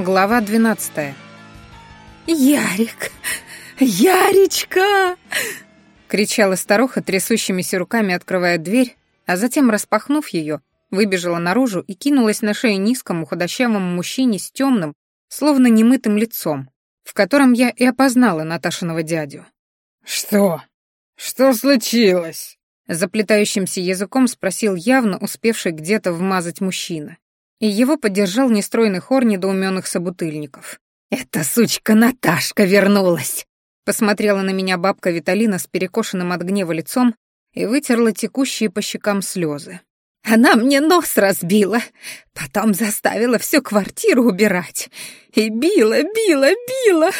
Глава 12. «Ярик! Яричка!» — кричала старуха, трясущимися руками открывая дверь, а затем, распахнув ее, выбежала наружу и кинулась на шею низкому худощавому мужчине с темным, словно немытым лицом, в котором я и опознала Наташиного дядю. «Что? Что случилось?» Заплетающимся языком спросил явно успевший где-то вмазать мужчина. И его поддержал нестройный хор недоуменных собутыльников. «Эта сучка Наташка вернулась!» Посмотрела на меня бабка Виталина с перекошенным от гнева лицом и вытерла текущие по щекам слезы. Она мне нос разбила, потом заставила всю квартиру убирать. И била, била, била,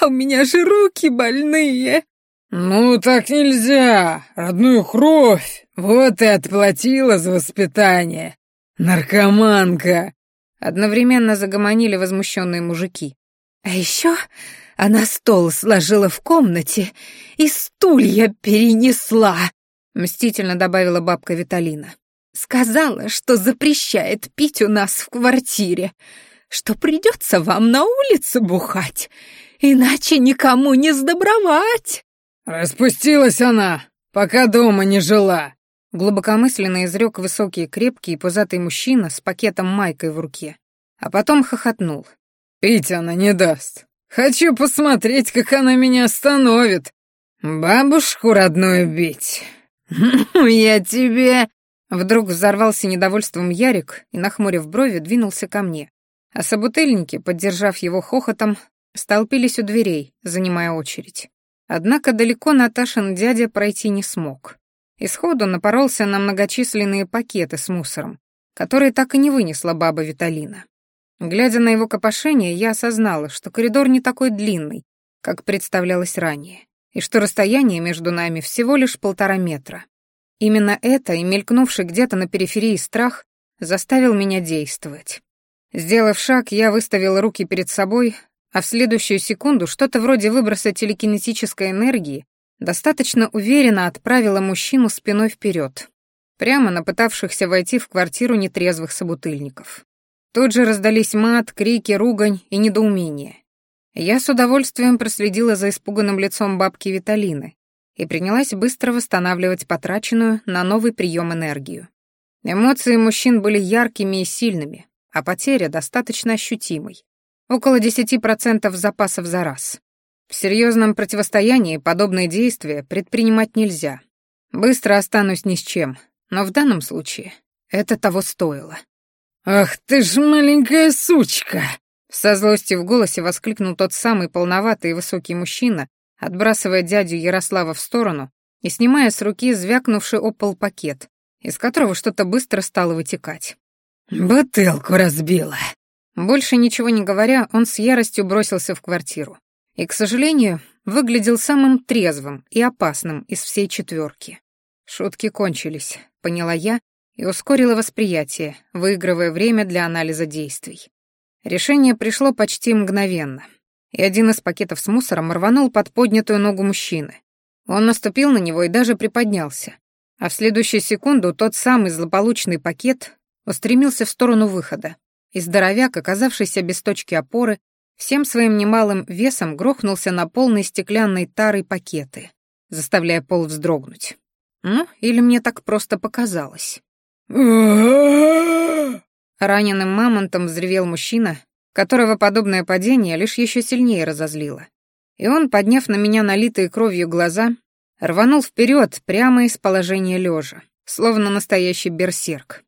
а у меня же руки больные. «Ну, так нельзя! Родную кровь! Вот и отплатила за воспитание! Наркоманка!» Одновременно загомонили возмущенные мужики. «А еще она стол сложила в комнате и стулья перенесла», — мстительно добавила бабка Виталина. «Сказала, что запрещает пить у нас в квартире, что придется вам на улице бухать, иначе никому не сдобровать». «Распустилась она, пока дома не жила», — глубокомысленно изрек высокий крепкий и пузатый мужчина с пакетом майкой в руке, а потом хохотнул. «Пить она не даст. Хочу посмотреть, как она меня остановит. Бабушку родную бить. Я тебе...» Вдруг взорвался недовольством Ярик и, нахмурив брови, двинулся ко мне. А собутыльники, поддержав его хохотом, столпились у дверей, занимая очередь. Однако далеко Наташин дядя пройти не смог. Исходу напоролся на многочисленные пакеты с мусором, которые так и не вынесла баба Виталина. Глядя на его копошение, я осознала, что коридор не такой длинный, как представлялось ранее, и что расстояние между нами всего лишь полтора метра. Именно это и мелькнувший где-то на периферии страх заставил меня действовать. Сделав шаг, я выставила руки перед собой, а в следующую секунду что-то вроде выброса телекинетической энергии достаточно уверенно отправило мужчину спиной вперед, прямо на пытавшихся войти в квартиру нетрезвых собутыльников. Тут же раздались мат, крики, ругань и недоумение. Я с удовольствием проследила за испуганным лицом бабки Виталины и принялась быстро восстанавливать потраченную на новый прием энергию. Эмоции мужчин были яркими и сильными, а потеря достаточно ощутимой. Около 10% запасов за раз. В серьезном противостоянии подобные действия предпринимать нельзя. Быстро останусь ни с чем, но в данном случае это того стоило. «Ах ты ж маленькая сучка!» Со злостью в голосе воскликнул тот самый полноватый и высокий мужчина, отбрасывая дядю Ярослава в сторону и снимая с руки звякнувший опол пакет, из которого что-то быстро стало вытекать. «Бутылку разбила!» Больше ничего не говоря, он с яростью бросился в квартиру. И, к сожалению, выглядел самым трезвым и опасным из всей четверки. Шутки кончились, поняла я и ускорила восприятие, выигрывая время для анализа действий. Решение пришло почти мгновенно, и один из пакетов с мусором рванул под поднятую ногу мужчины. Он наступил на него и даже приподнялся, а в следующую секунду тот самый злополучный пакет устремился в сторону выхода и здоровяк, оказавшийся без точки опоры, всем своим немалым весом грохнулся на полной стеклянной тарой пакеты, заставляя пол вздрогнуть. Ну, или мне так просто показалось. Раненым мамонтом взревел мужчина, которого подобное падение лишь еще сильнее разозлило. И он, подняв на меня налитые кровью глаза, рванул вперед прямо из положения лежа, словно настоящий берсерк.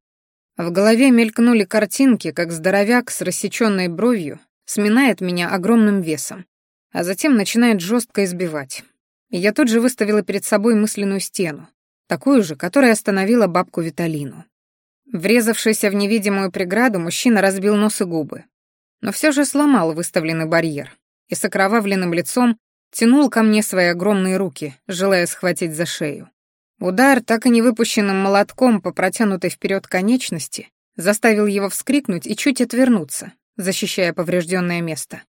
В голове мелькнули картинки, как здоровяк с рассеченной бровью сминает меня огромным весом, а затем начинает жестко избивать. И я тут же выставила перед собой мысленную стену, такую же, которая остановила бабку Виталину. Врезавшийся в невидимую преграду, мужчина разбил нос и губы, но все же сломал выставленный барьер и с окровавленным лицом тянул ко мне свои огромные руки, желая схватить за шею. Удар, так и не выпущенным молотком по протянутой вперед конечности, заставил его вскрикнуть и чуть отвернуться, защищая поврежденное место.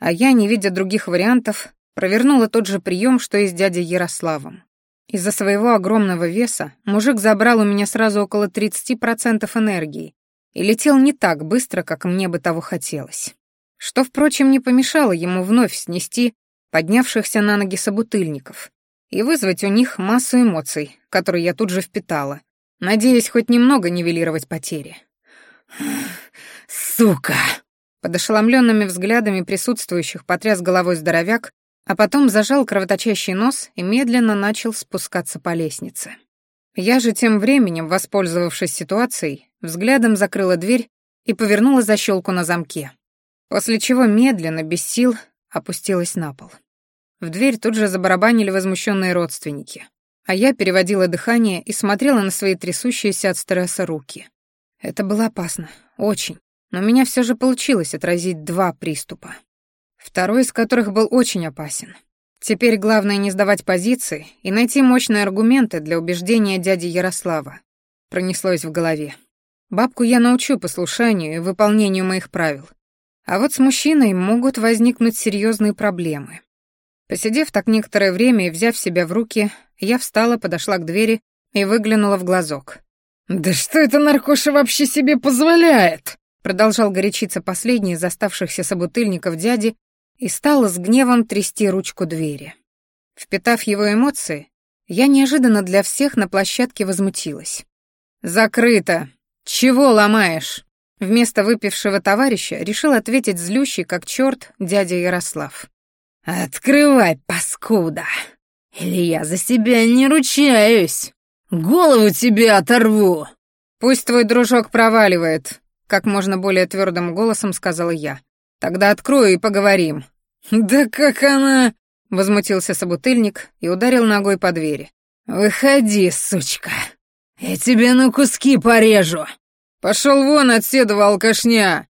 А я, не видя других вариантов, провернула тот же прием, что и с дядей Ярославом. Из-за своего огромного веса мужик забрал у меня сразу около 30% энергии и летел не так быстро, как мне бы того хотелось. что, впрочем, не помешало ему вновь снести поднявшихся на ноги собутыльников и вызвать у них массу эмоций, которые я тут же впитала, надеясь хоть немного нивелировать потери. «Сука!» Под ошеломленными взглядами присутствующих потряс головой здоровяк, а потом зажал кровоточащий нос и медленно начал спускаться по лестнице. Я же тем временем, воспользовавшись ситуацией, взглядом закрыла дверь и повернула защелку на замке, после чего медленно, без сил, опустилась на пол. В дверь тут же забарабанили возмущенные родственники, а я переводила дыхание и смотрела на свои трясущиеся от стресса руки. Это было опасно, очень, но у меня все же получилось отразить два приступа второй из которых был очень опасен. Теперь главное не сдавать позиции и найти мощные аргументы для убеждения дяди Ярослава. Пронеслось в голове. Бабку я научу послушанию и выполнению моих правил. А вот с мужчиной могут возникнуть серьезные проблемы. Посидев так некоторое время и взяв себя в руки, я встала, подошла к двери и выглянула в глазок. «Да что это наркоша вообще себе позволяет?» Продолжал горячиться последний из оставшихся собутыльников дяди и стал с гневом трясти ручку двери. Впитав его эмоции, я неожиданно для всех на площадке возмутилась. «Закрыто! Чего ломаешь?» Вместо выпившего товарища решил ответить злющий, как черт, дядя Ярослав. «Открывай, паскуда! Или я за себя не ручаюсь! Голову тебе оторву!» «Пусть твой дружок проваливает», — как можно более твердым голосом сказала я. Тогда открою и поговорим». «Да как она...» — возмутился собутыльник и ударил ногой по двери. «Выходи, сучка. Я тебе на куски порежу». «Пошел вон отседова, алкашня!»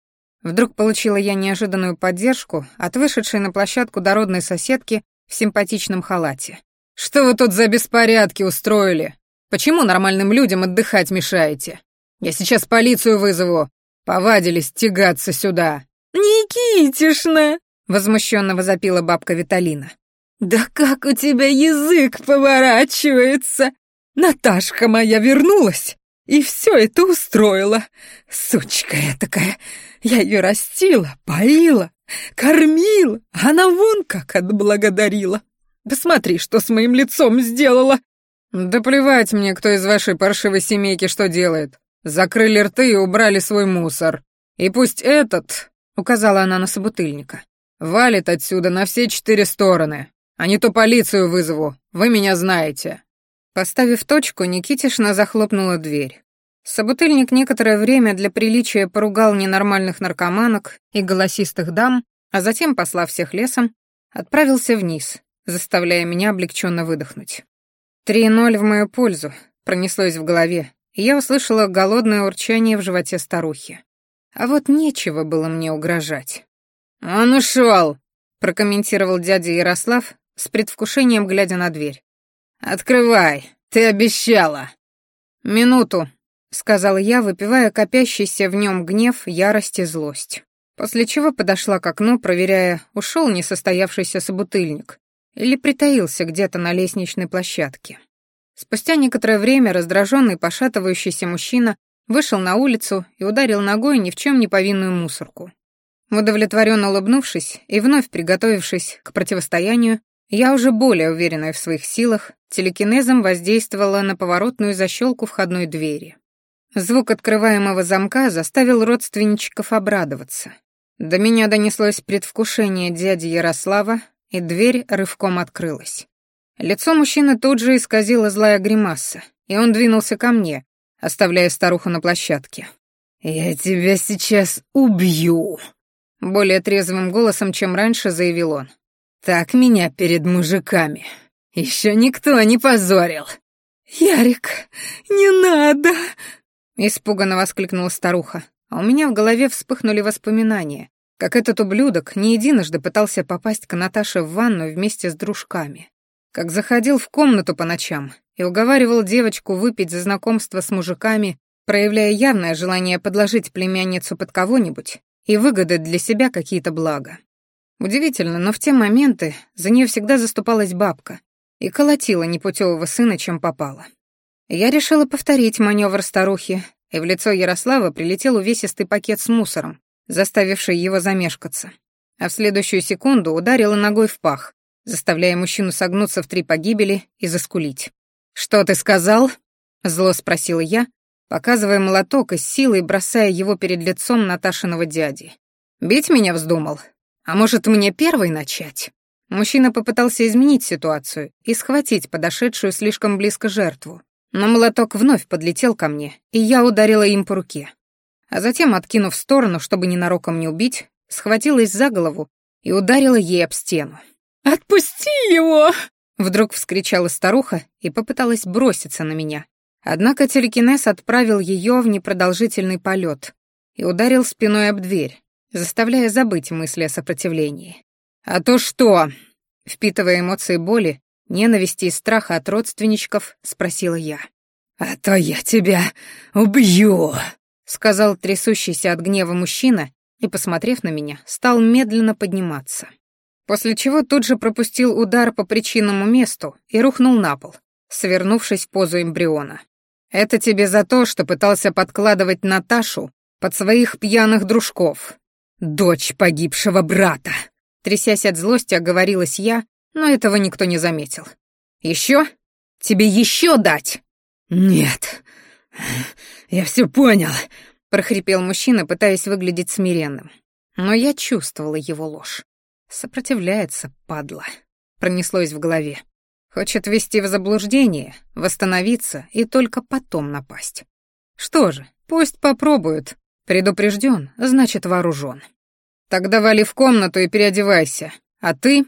Вдруг получила я неожиданную поддержку от вышедшей на площадку дородной соседки в симпатичном халате. «Что вы тут за беспорядки устроили? Почему нормальным людям отдыхать мешаете? Я сейчас полицию вызову. Повадились тягаться сюда». «Никитишна!» — возмущенно возопила бабка Виталина. «Да как у тебя язык поворачивается! Наташка моя вернулась и все это устроила. Сучка я такая, я ее растила, поила, кормила, она вон как отблагодарила. Посмотри, что с моим лицом сделала!» «Да плевать мне, кто из вашей паршивой семейки что делает. Закрыли рты и убрали свой мусор. И пусть этот, указала она на собутыльника. «Валит отсюда на все четыре стороны, а не то полицию вызову, вы меня знаете». Поставив точку, Никитишна захлопнула дверь. Собутыльник некоторое время для приличия поругал ненормальных наркоманок и голосистых дам, а затем, послав всех лесом, отправился вниз, заставляя меня облегченно выдохнуть. «Три ноль в мою пользу», — пронеслось в голове, я услышала голодное урчание в животе старухи. А вот нечего было мне угрожать. «Он ушел!» — прокомментировал дядя Ярослав, с предвкушением глядя на дверь. «Открывай, ты обещала!» «Минуту», — сказал я, выпивая копящийся в нем гнев, ярость и злость. После чего подошла к окну, проверяя, ушел несостоявшийся собутыльник или притаился где-то на лестничной площадке. Спустя некоторое время раздраженный пошатывающийся мужчина вышел на улицу и ударил ногой ни в чем не повинную мусорку. Удовлетворенно улыбнувшись и вновь приготовившись к противостоянию, я уже более уверенная в своих силах, телекинезом воздействовала на поворотную защелку входной двери. Звук открываемого замка заставил родственничков обрадоваться. До меня донеслось предвкушение дяди Ярослава, и дверь рывком открылась. Лицо мужчины тут же исказило злая гримаса, и он двинулся ко мне, оставляя старуху на площадке. «Я тебя сейчас убью!» Более трезвым голосом, чем раньше, заявил он. «Так меня перед мужиками. Еще никто не позорил!» «Ярик, не надо!» Испуганно воскликнула старуха, а у меня в голове вспыхнули воспоминания, как этот ублюдок не единожды пытался попасть к Наташе в ванну вместе с дружками, как заходил в комнату по ночам и уговаривал девочку выпить за знакомство с мужиками, проявляя явное желание подложить племянницу под кого-нибудь и выгадать для себя какие-то блага. Удивительно, но в те моменты за нее всегда заступалась бабка и колотила непутевого сына, чем попало. Я решила повторить маневр старухи, и в лицо Ярослава прилетел увесистый пакет с мусором, заставивший его замешкаться. А в следующую секунду ударила ногой в пах, заставляя мужчину согнуться в три погибели и заскулить. «Что ты сказал?» — зло спросила я, показывая молоток и силой бросая его перед лицом Наташиного дяди. «Бить меня вздумал? А может, мне первый начать?» Мужчина попытался изменить ситуацию и схватить подошедшую слишком близко жертву. Но молоток вновь подлетел ко мне, и я ударила им по руке. А затем, откинув в сторону, чтобы ненароком не убить, схватилась за голову и ударила ей об стену. «Отпусти его!» Вдруг вскричала старуха и попыталась броситься на меня. Однако телекинез отправил ее в непродолжительный полет и ударил спиной об дверь, заставляя забыть мысли о сопротивлении. «А то что?» Впитывая эмоции боли, ненависти и страха от родственничков, спросила я. «А то я тебя убью!» сказал трясущийся от гнева мужчина и, посмотрев на меня, стал медленно подниматься. После чего тут же пропустил удар по причинному месту и рухнул на пол, свернувшись в позу эмбриона. «Это тебе за то, что пытался подкладывать Наташу под своих пьяных дружков. Дочь погибшего брата!» Трясясь от злости, оговорилась я, но этого никто не заметил. «Еще? Тебе еще дать?» «Нет, я все понял», — прохрипел мужчина, пытаясь выглядеть смиренным. Но я чувствовала его ложь. Сопротивляется, падла. Пронеслось в голове. Хочет ввести в заблуждение, восстановиться и только потом напасть. Что же, пусть попробуют. Предупрежден, значит вооружен. Тогда вали в комнату и переодевайся. А ты...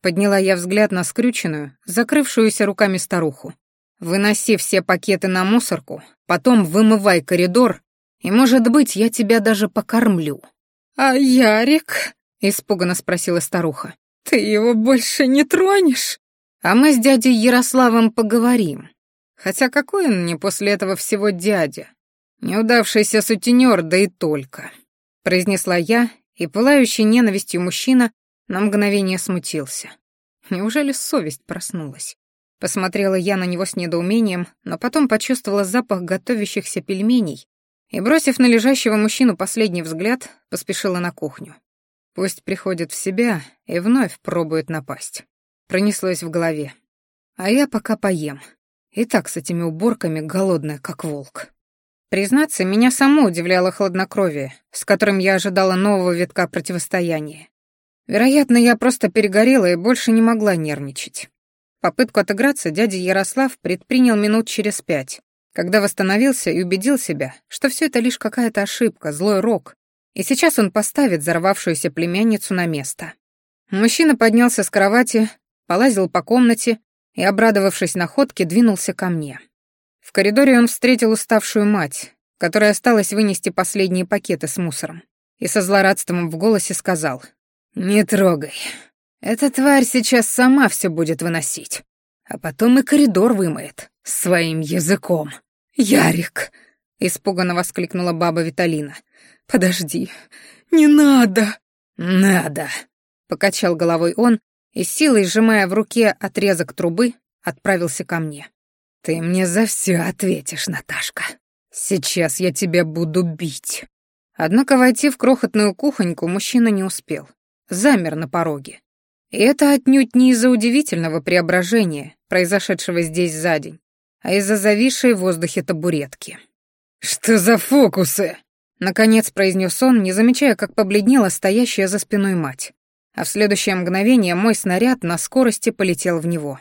Подняла я взгляд на скрюченную, закрывшуюся руками старуху. Выноси все пакеты на мусорку, потом вымывай коридор, и, может быть, я тебя даже покормлю». «А Ярик?» — испуганно спросила старуха. «Ты его больше не тронешь?» «А мы с дядей Ярославом поговорим. Хотя какой он мне после этого всего дядя? Неудавшийся сутенер, да и только», — произнесла я, и пылающий ненавистью мужчина на мгновение смутился. Неужели совесть проснулась? Посмотрела я на него с недоумением, но потом почувствовала запах готовящихся пельменей и, бросив на лежащего мужчину последний взгляд, поспешила на кухню. Пусть приходит в себя и вновь пробует напасть. Пронеслось в голове. А я пока поем. И так с этими уборками голодная, как волк. Признаться, меня само удивляло хладнокровие, с которым я ожидала нового витка противостояния. Вероятно, я просто перегорела и больше не могла нервничать. Попытку отыграться дядя Ярослав предпринял минут через пять, когда восстановился и убедил себя, что все это лишь какая-то ошибка, злой рок, и сейчас он поставит взорвавшуюся племянницу на место. Мужчина поднялся с кровати, полазил по комнате и, обрадовавшись находке, двинулся ко мне. В коридоре он встретил уставшую мать, которая осталась вынести последние пакеты с мусором, и со злорадством в голосе сказал «Не трогай, эта тварь сейчас сама все будет выносить, а потом и коридор вымоет своим языком. «Ярик!» — испуганно воскликнула баба Виталина. «Подожди, не надо!» «Надо!» — покачал головой он и, силой сжимая в руке отрезок трубы, отправился ко мне. «Ты мне за все ответишь, Наташка. Сейчас я тебя буду бить». Однако войти в крохотную кухоньку мужчина не успел. Замер на пороге. И это отнюдь не из-за удивительного преображения, произошедшего здесь за день, а из-за зависшей в воздухе табуретки. «Что за фокусы?» — наконец произнес он, не замечая, как побледнела стоящая за спиной мать. А в следующее мгновение мой снаряд на скорости полетел в него.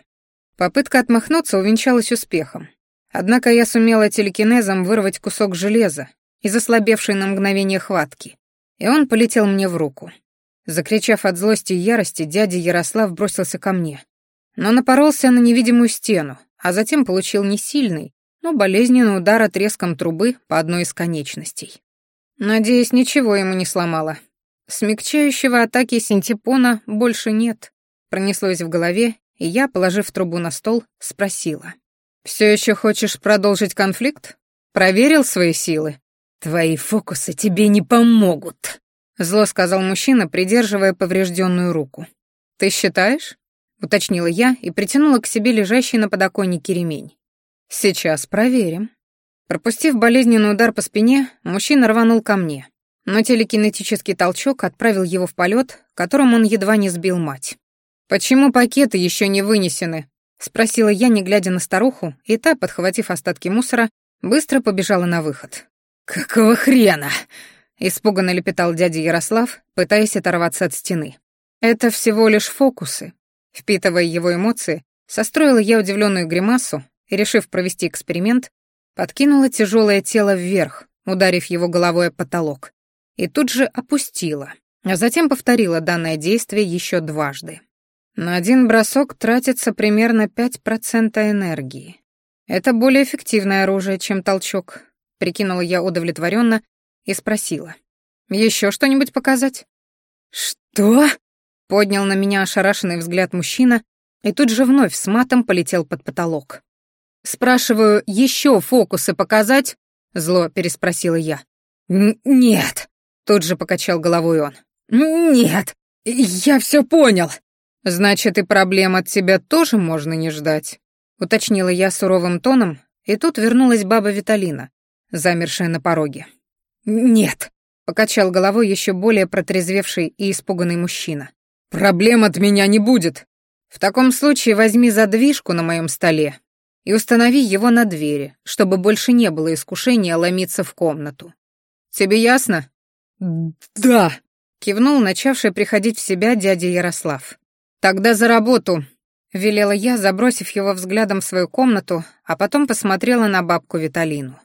Попытка отмахнуться увенчалась успехом. Однако я сумела телекинезом вырвать кусок железа из ослабевшей на мгновение хватки, и он полетел мне в руку. Закричав от злости и ярости, дядя Ярослав бросился ко мне. Но напоролся на невидимую стену, а затем получил не сильный, но болезненный удар отрезком трубы по одной из конечностей. Надеюсь, ничего ему не сломало. Смягчающего атаки синтепона больше нет. Пронеслось в голове, и я, положив трубу на стол, спросила. «Все еще хочешь продолжить конфликт? Проверил свои силы? Твои фокусы тебе не помогут», Зло сказал мужчина, придерживая поврежденную руку. «Ты считаешь?» — уточнила я и притянула к себе лежащий на подоконнике ремень. «Сейчас проверим». Пропустив болезненный удар по спине, мужчина рванул ко мне. но телекинетический толчок отправил его в полет, которым он едва не сбил мать. «Почему пакеты еще не вынесены?» — спросила я, не глядя на старуху, и та, подхватив остатки мусора, быстро побежала на выход. «Какого хрена?» — испуганно лепетал дядя Ярослав, пытаясь оторваться от стены. «Это всего лишь фокусы». Впитывая его эмоции, состроила я удивленную гримасу и, решив провести эксперимент, подкинула тяжелое тело вверх, ударив его головой о потолок, и тут же опустила, а затем повторила данное действие еще дважды. На один бросок тратится примерно 5% энергии. Это более эффективное оружие, чем толчок, прикинула я удовлетворенно и спросила. Еще что-нибудь показать? Что? Поднял на меня ошарашенный взгляд мужчина и тут же вновь с матом полетел под потолок. «Спрашиваю, еще фокусы показать?» — зло переспросила я. «Нет», — тут же покачал головой он. «Нет, я все понял». «Значит, и проблем от тебя тоже можно не ждать», — уточнила я суровым тоном, и тут вернулась баба Виталина, замершая на пороге. «Нет», — покачал головой еще более протрезвевший и испуганный мужчина. «Проблем от меня не будет». «В таком случае возьми задвижку на моем столе и установи его на двери, чтобы больше не было искушения ломиться в комнату. Тебе ясно?» «Да», — кивнул начавший приходить в себя дядя Ярослав. «Тогда за работу», — велела я, забросив его взглядом в свою комнату, а потом посмотрела на бабку Виталину.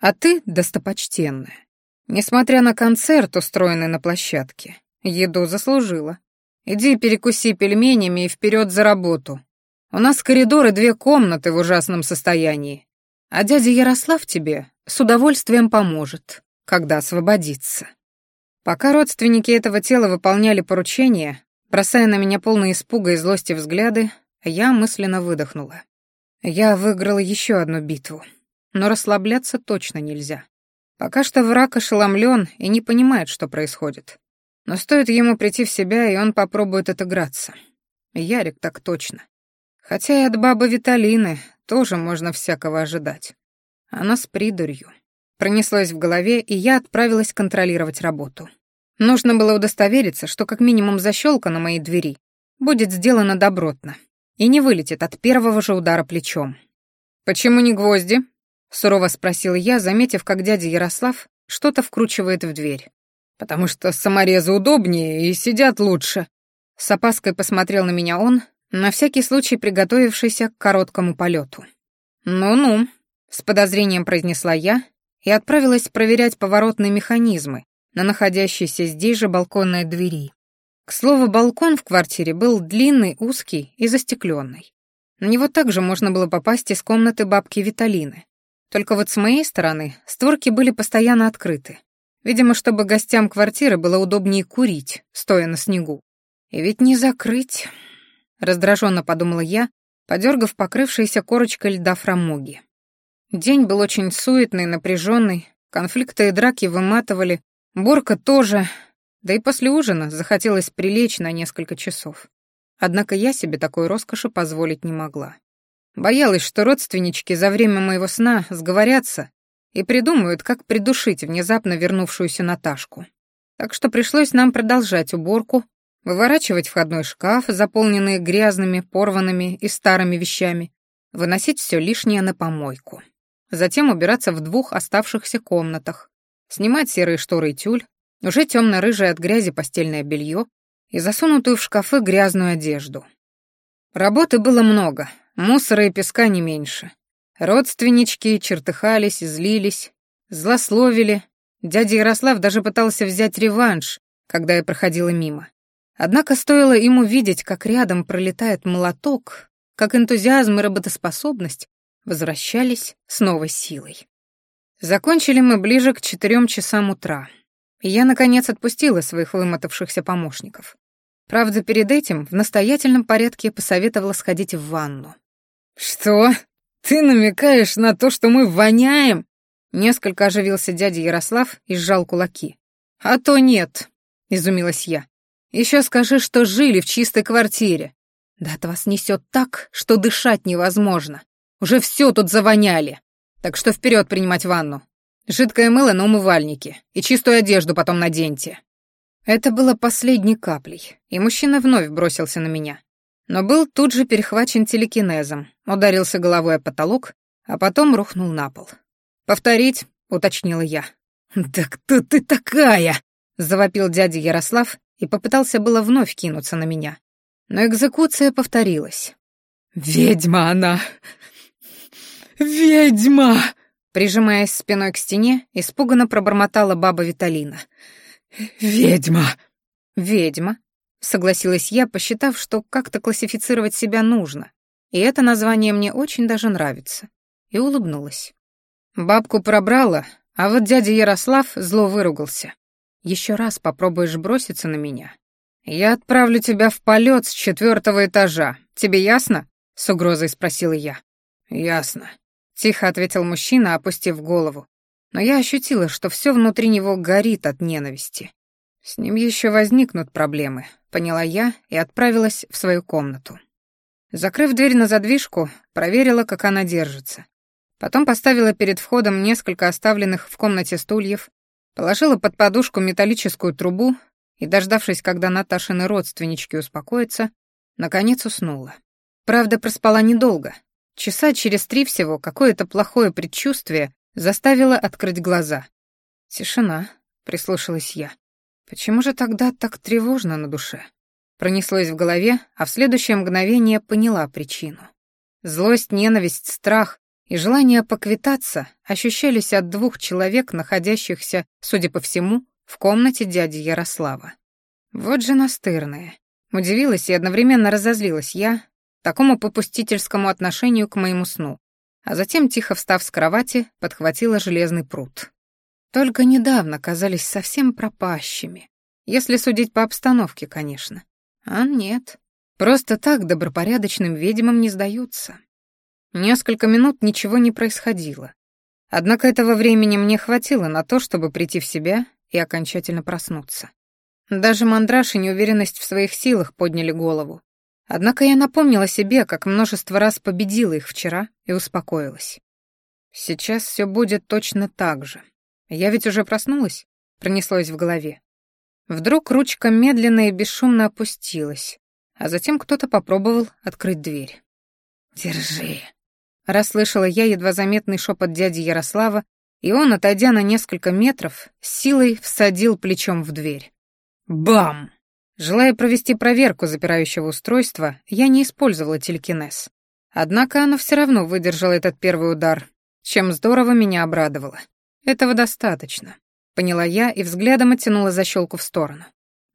«А ты, достопочтенная, несмотря на концерт, устроенный на площадке, еду заслужила. Иди перекуси пельменями и вперед за работу. У нас коридоры две комнаты в ужасном состоянии, а дядя Ярослав тебе с удовольствием поможет, когда освободится». Пока родственники этого тела выполняли поручение, Бросая на меня полные испуга и злости взгляды, я мысленно выдохнула. Я выиграла еще одну битву, но расслабляться точно нельзя. Пока что враг ошеломлен и не понимает, что происходит. Но стоит ему прийти в себя, и он попробует отыграться. Ярик так точно. Хотя и от бабы Виталины тоже можно всякого ожидать. Она с придурью. Пронеслось в голове, и я отправилась контролировать работу. Нужно было удостовериться, что как минимум защелка на моей двери будет сделана добротно и не вылетит от первого же удара плечом. «Почему не гвозди?» — сурово спросил я, заметив, как дядя Ярослав что-то вкручивает в дверь. «Потому что саморезы удобнее и сидят лучше». С опаской посмотрел на меня он, на всякий случай приготовившийся к короткому полету. «Ну-ну», — с подозрением произнесла я и отправилась проверять поворотные механизмы, на находящейся здесь же балконной двери. К слову, балкон в квартире был длинный, узкий и застекленный. На него также можно было попасть из комнаты бабки Виталины. Только вот с моей стороны створки были постоянно открыты. Видимо, чтобы гостям квартиры было удобнее курить, стоя на снегу. И ведь не закрыть, раздраженно подумала я, подергав покрывшейся корочкой льда фрамуги. День был очень суетный, напряженный, конфликты и драки выматывали, Борка тоже, да и после ужина захотелось прилечь на несколько часов. Однако я себе такой роскоши позволить не могла. Боялась, что родственнички за время моего сна сговорятся и придумают, как придушить внезапно вернувшуюся Наташку. Так что пришлось нам продолжать уборку, выворачивать входной шкаф, заполненный грязными, порванными и старыми вещами, выносить все лишнее на помойку. Затем убираться в двух оставшихся комнатах, снимать серые шторы и тюль, уже темно-рыжее от грязи постельное белье и засунутую в шкафы грязную одежду. Работы было много, мусора и песка не меньше. Родственнички чертыхались и злились, злословили. Дядя Ярослав даже пытался взять реванш, когда я проходила мимо. Однако стоило ему видеть, как рядом пролетает молоток, как энтузиазм и работоспособность возвращались с новой силой. Закончили мы ближе к четырем часам утра. И я, наконец, отпустила своих вымотавшихся помощников. Правда, перед этим в настоятельном порядке посоветовала сходить в ванну. «Что? Ты намекаешь на то, что мы воняем?» Несколько оживился дядя Ярослав и сжал кулаки. «А то нет», — изумилась я. «Еще скажи, что жили в чистой квартире. Да от вас несет так, что дышать невозможно. Уже все тут завоняли. Так что вперед принимать ванну. Жидкое мыло на умывальнике и чистую одежду потом наденьте». Это было последней каплей, и мужчина вновь бросился на меня. Но был тут же перехвачен телекинезом, ударился головой о потолок, а потом рухнул на пол. «Повторить?» — уточнила я. «Да кто ты такая?» — завопил дядя Ярослав и попытался было вновь кинуться на меня. Но экзекуция повторилась. «Ведьма она! Ведьма!» Прижимаясь спиной к стене, испуганно пробормотала баба Виталина. «Ведьма!» «Ведьма», — согласилась я, посчитав, что как-то классифицировать себя нужно. И это название мне очень даже нравится. И улыбнулась. Бабку пробрала, а вот дядя Ярослав зло выругался. Еще раз попробуешь броситься на меня. Я отправлю тебя в полет с четвертого этажа. Тебе ясно? С угрозой спросила я. Ясно. Тихо ответил мужчина, опустив голову. Но я ощутила, что все внутри него горит от ненависти. С ним еще возникнут проблемы, поняла я и отправилась в свою комнату. Закрыв дверь на задвижку, проверила, как она держится. Потом поставила перед входом несколько оставленных в комнате стульев, положила под подушку металлическую трубу и, дождавшись, когда Наташины родственнички успокоятся, наконец уснула. Правда, проспала недолго. Часа через три всего какое-то плохое предчувствие заставило открыть глаза. «Тишина», — прислушалась я. «Почему же тогда так тревожно на душе?» Пронеслось в голове, а в следующее мгновение поняла причину. Злость, ненависть, страх и желание поквитаться ощущались от двух человек, находящихся, судя по всему, в комнате дяди Ярослава. Вот же настырная. Удивилась и одновременно разозлилась я такому попустительскому отношению к моему сну, а затем, тихо встав с кровати, подхватила железный пруд. Только недавно казались совсем пропащими, если судить по обстановке, конечно. А нет, просто так добропорядочным ведьмам не сдаются. Несколько минут ничего не происходило. Однако этого времени мне хватило на то, чтобы прийти в себя и окончательно проснуться. Даже мандраж и неуверенность в своих силах подняли голову. Однако я напомнила себе, как множество раз победила их вчера и успокоилась. Сейчас все будет точно так же. Я ведь уже проснулась, пронеслось в голове. Вдруг ручка медленно и бесшумно опустилась, а затем кто-то попробовал открыть дверь. «Держи», Расслышала я едва заметный шепот дяди Ярослава, и он, отойдя на несколько метров, силой всадил плечом в дверь. Бам! Желая провести проверку запирающего устройства, я не использовала телекинез. Однако оно все равно выдержало этот первый удар, чем здорово меня обрадовало. Этого достаточно, поняла я и взглядом оттянула защелку в сторону.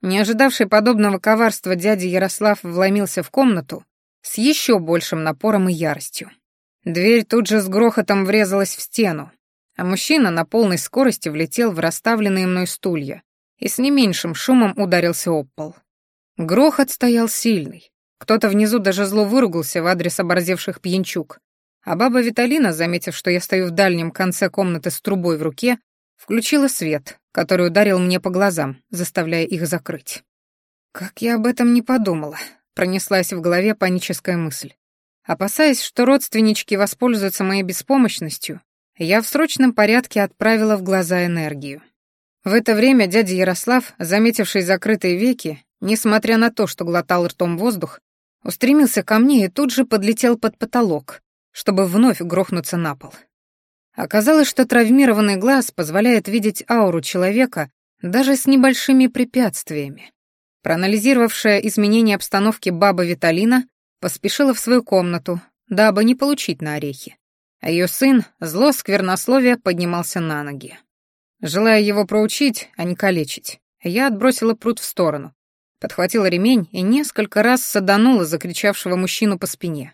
Не ожидавший подобного коварства дядя Ярослав вломился в комнату с еще большим напором и яростью. Дверь тут же с грохотом врезалась в стену, а мужчина на полной скорости влетел в расставленные мной стулья и с не меньшим шумом ударился об пол. Грохот стоял сильный. Кто-то внизу даже зло выругался в адрес оборзевших пьянчук, а баба Виталина, заметив, что я стою в дальнем конце комнаты с трубой в руке, включила свет, который ударил мне по глазам, заставляя их закрыть. Как я об этом не подумала, пронеслась в голове паническая мысль. Опасаясь, что родственнички воспользуются моей беспомощностью, я в срочном порядке отправила в глаза энергию. В это время дядя Ярослав, заметивший закрытые веки, несмотря на то, что глотал ртом воздух, устремился ко мне и тут же подлетел под потолок, чтобы вновь грохнуться на пол. Оказалось, что травмированный глаз позволяет видеть ауру человека даже с небольшими препятствиями. Проанализировавшая изменения обстановки баба Виталина поспешила в свою комнату, дабы не получить на орехи. А ее сын, зло сквернословия, поднимался на ноги. Желая его проучить, а не калечить, я отбросила пруд в сторону, подхватила ремень и несколько раз саданула закричавшего мужчину по спине.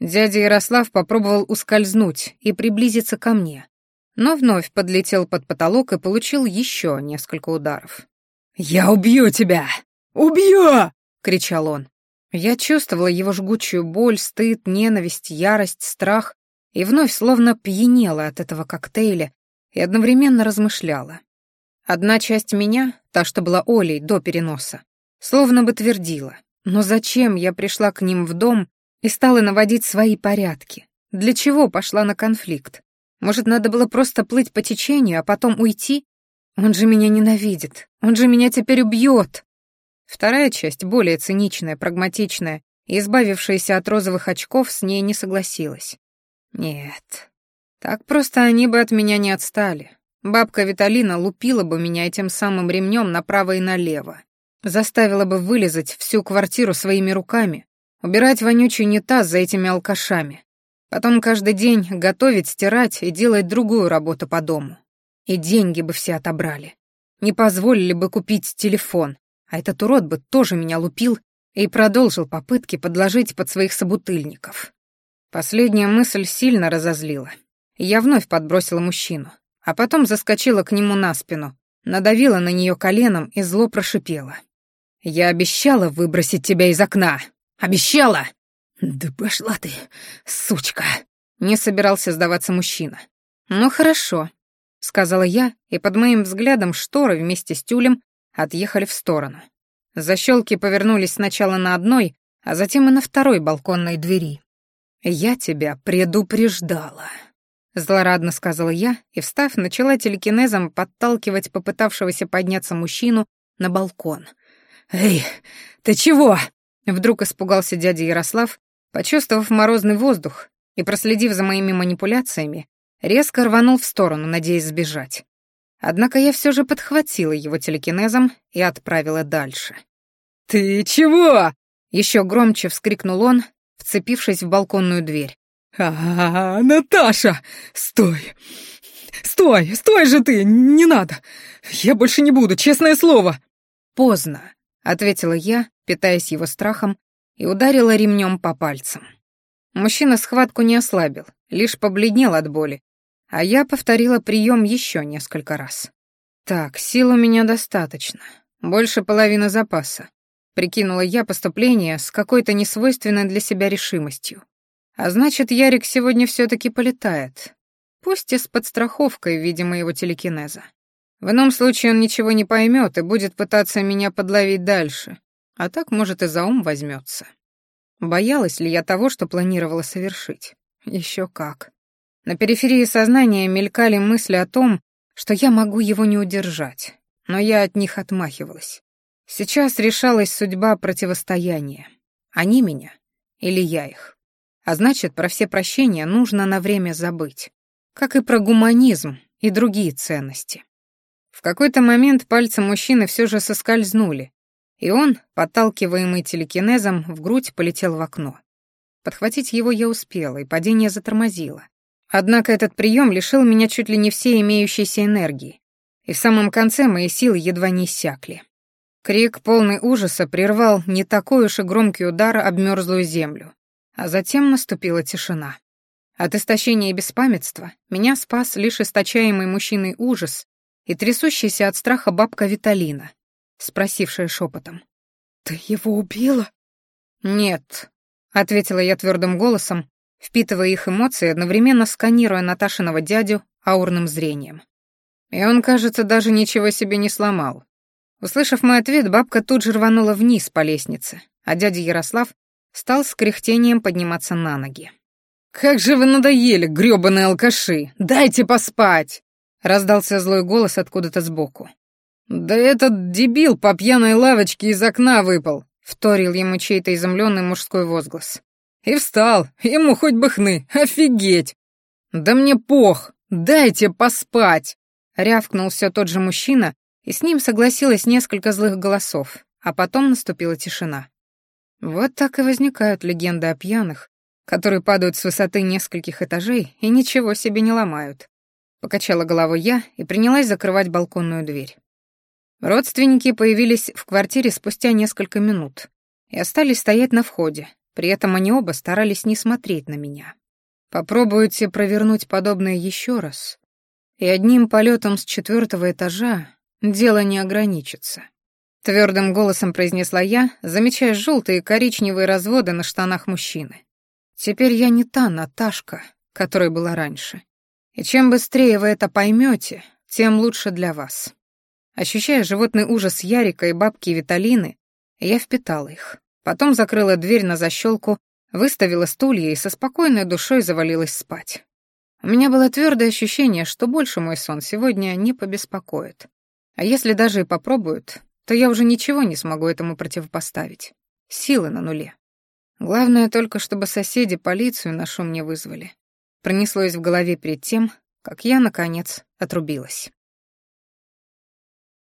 Дядя Ярослав попробовал ускользнуть и приблизиться ко мне, но вновь подлетел под потолок и получил еще несколько ударов. «Я убью тебя! Убью!» — кричал он. Я чувствовала его жгучую боль, стыд, ненависть, ярость, страх и вновь словно пьянела от этого коктейля и одновременно размышляла. Одна часть меня, та, что была Олей до переноса, словно бы твердила, но зачем я пришла к ним в дом и стала наводить свои порядки? Для чего пошла на конфликт? Может, надо было просто плыть по течению, а потом уйти? Он же меня ненавидит. Он же меня теперь убьет. Вторая часть, более циничная, прагматичная избавившаяся от розовых очков, с ней не согласилась. Нет, так просто они бы от меня не отстали. Бабка Виталина лупила бы меня этим самым ремнем направо и налево. Заставила бы вылезать всю квартиру своими руками, убирать вонючий унитаз за этими алкашами. Потом каждый день готовить, стирать и делать другую работу по дому. И деньги бы все отобрали. Не позволили бы купить телефон, а этот урод бы тоже меня лупил и продолжил попытки подложить под своих собутыльников. Последняя мысль сильно разозлила. Я вновь подбросила мужчину, а потом заскочила к нему на спину, надавила на нее коленом и зло прошипела. «Я обещала выбросить тебя из окна! Обещала!» «Да пошла ты, сучка!» Не собирался сдаваться мужчина. «Ну хорошо», — сказала я, и под моим взглядом шторы вместе с тюлем отъехали в сторону. Защелки повернулись сначала на одной, а затем и на второй балконной двери. «Я тебя предупреждала», — злорадно сказала я и, встав, начала телекинезом подталкивать попытавшегося подняться мужчину на балкон. «Эй, ты чего?» Вдруг испугался дядя Ярослав, почувствовав морозный воздух и, проследив за моими манипуляциями, резко рванул в сторону, надеясь сбежать. Однако я все же подхватила его телекинезом и отправила дальше. «Ты чего?» — еще громче вскрикнул он, вцепившись в балконную дверь. «А, Наташа! Стой! Стой! Стой же ты! Не надо! Я больше не буду, честное слово!» «Поздно», — ответила я, питаясь его страхом, и ударила ремнем по пальцам. Мужчина схватку не ослабил, лишь побледнел от боли, а я повторила прием еще несколько раз. «Так, сил у меня достаточно. Больше половины запаса», — прикинула я поступление с какой-то несвойственной для себя решимостью. «А значит, Ярик сегодня все таки полетает. Пусть и с подстраховкой в виде моего телекинеза. В ином случае он ничего не поймет и будет пытаться меня подловить дальше, а так, может, и за ум возьмется. Боялась ли я того, что планировала совершить? Еще как. На периферии сознания мелькали мысли о том, что я могу его не удержать, но я от них отмахивалась. Сейчас решалась судьба противостояния. Они меня или я их. А значит, про все прощения нужно на время забыть. Как и про гуманизм и другие ценности. В какой-то момент пальцы мужчины все же соскользнули, и он, подталкиваемый телекинезом, в грудь полетел в окно. Подхватить его я успела, и падение затормозило. Однако этот прием лишил меня чуть ли не всей имеющейся энергии, и в самом конце мои силы едва не иссякли. Крик, полный ужаса, прервал не такой уж и громкий удар об мерзлую землю, а затем наступила тишина. От истощения и беспамятства меня спас лишь источаемый мужчиной ужас и трясущаяся от страха бабка Виталина, спросившая шепотом. «Ты его убила?» «Нет», — ответила я твердым голосом, впитывая их эмоции, одновременно сканируя Наташиного дядю аурным зрением. И он, кажется, даже ничего себе не сломал. Услышав мой ответ, бабка тут же рванула вниз по лестнице, а дядя Ярослав стал с кряхтением подниматься на ноги. «Как же вы надоели, грёбаные алкаши! Дайте поспать!» — раздался злой голос откуда-то сбоку. «Да этот дебил по пьяной лавочке из окна выпал!» — вторил ему чей-то изумленный мужской возглас. И встал, ему хоть бы хны, офигеть! Да мне пох, дайте поспать! Рявкнул все тот же мужчина, и с ним согласилось несколько злых голосов, а потом наступила тишина. Вот так и возникают легенды о пьяных, которые падают с высоты нескольких этажей и ничего себе не ломают. Покачала головой я и принялась закрывать балконную дверь. Родственники появились в квартире спустя несколько минут и остались стоять на входе, при этом они оба старались не смотреть на меня. Попробуйте провернуть подобное еще раз, и одним полетом с четвертого этажа дело не ограничится. Твердым голосом произнесла я, замечая желтые и коричневые разводы на штанах мужчины. Теперь я не та Наташка, которой была раньше. И чем быстрее вы это поймете, тем лучше для вас. Ощущая животный ужас Ярика и бабки Виталины, я впитала их. Потом закрыла дверь на защелку, выставила стулья и со спокойной душой завалилась спать. У меня было твердое ощущение, что больше мой сон сегодня не побеспокоит. А если даже и попробуют, то я уже ничего не смогу этому противопоставить. Силы на нуле. Главное только, чтобы соседи полицию на шум не вызвали. Пронеслось в голове перед тем, как я, наконец, отрубилась.